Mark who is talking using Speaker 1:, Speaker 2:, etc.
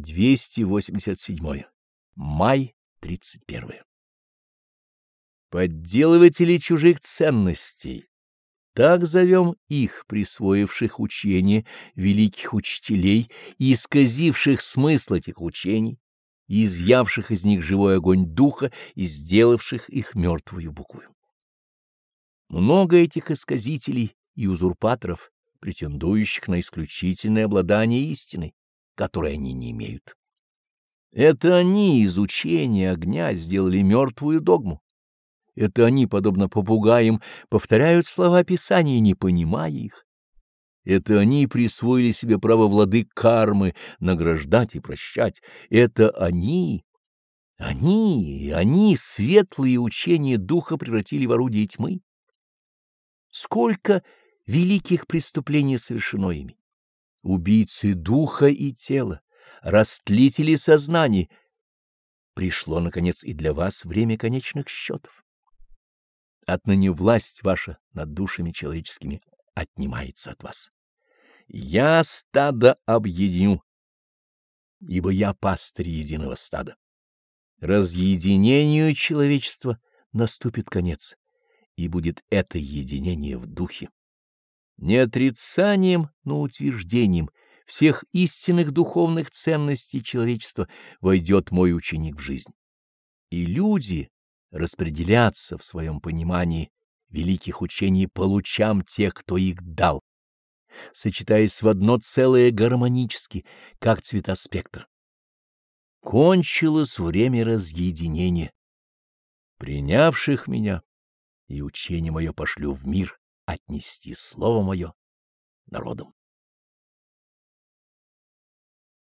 Speaker 1: 287. Май 31. Подделыватели чужих ценностей. Так зовем их, присвоивших учение великих учителей и исказивших смысл этих учений, и изъявших из них живой огонь духа и сделавших их мертвую буквою. Много этих исказителей и узурпаторов, претендующих на исключительное обладание истиной, которой они не имеют. Это они из учения огня сделали мертвую догму. Это они, подобно попугаям, повторяют слова Писания, не понимая их. Это они присвоили себе право владык кармы награждать и прощать. Это они, они, они светлые учения духа превратили в орудие тьмы. Сколько великих преступлений совершено ими! Убийцы духа и тела, растлители сознаний. Пришло, наконец, и для вас время конечных счетов. Отныне власть ваша над душами человеческими отнимается от вас. Я стадо объединю, ибо я пастырь единого стада. Разъединению человечества наступит конец, и будет это единение в духе. Не отрицанием, но утверждением всех истинных духовных ценностей человечества войдет мой ученик в жизнь. И люди распределятся в своем понимании великих учений по лучам тех, кто их дал, сочетаясь в одно целое гармонически, как цвета спектра. Кончилось время разъединения. Принявших меня и учение мое пошлю в мир отнести слово мое народом.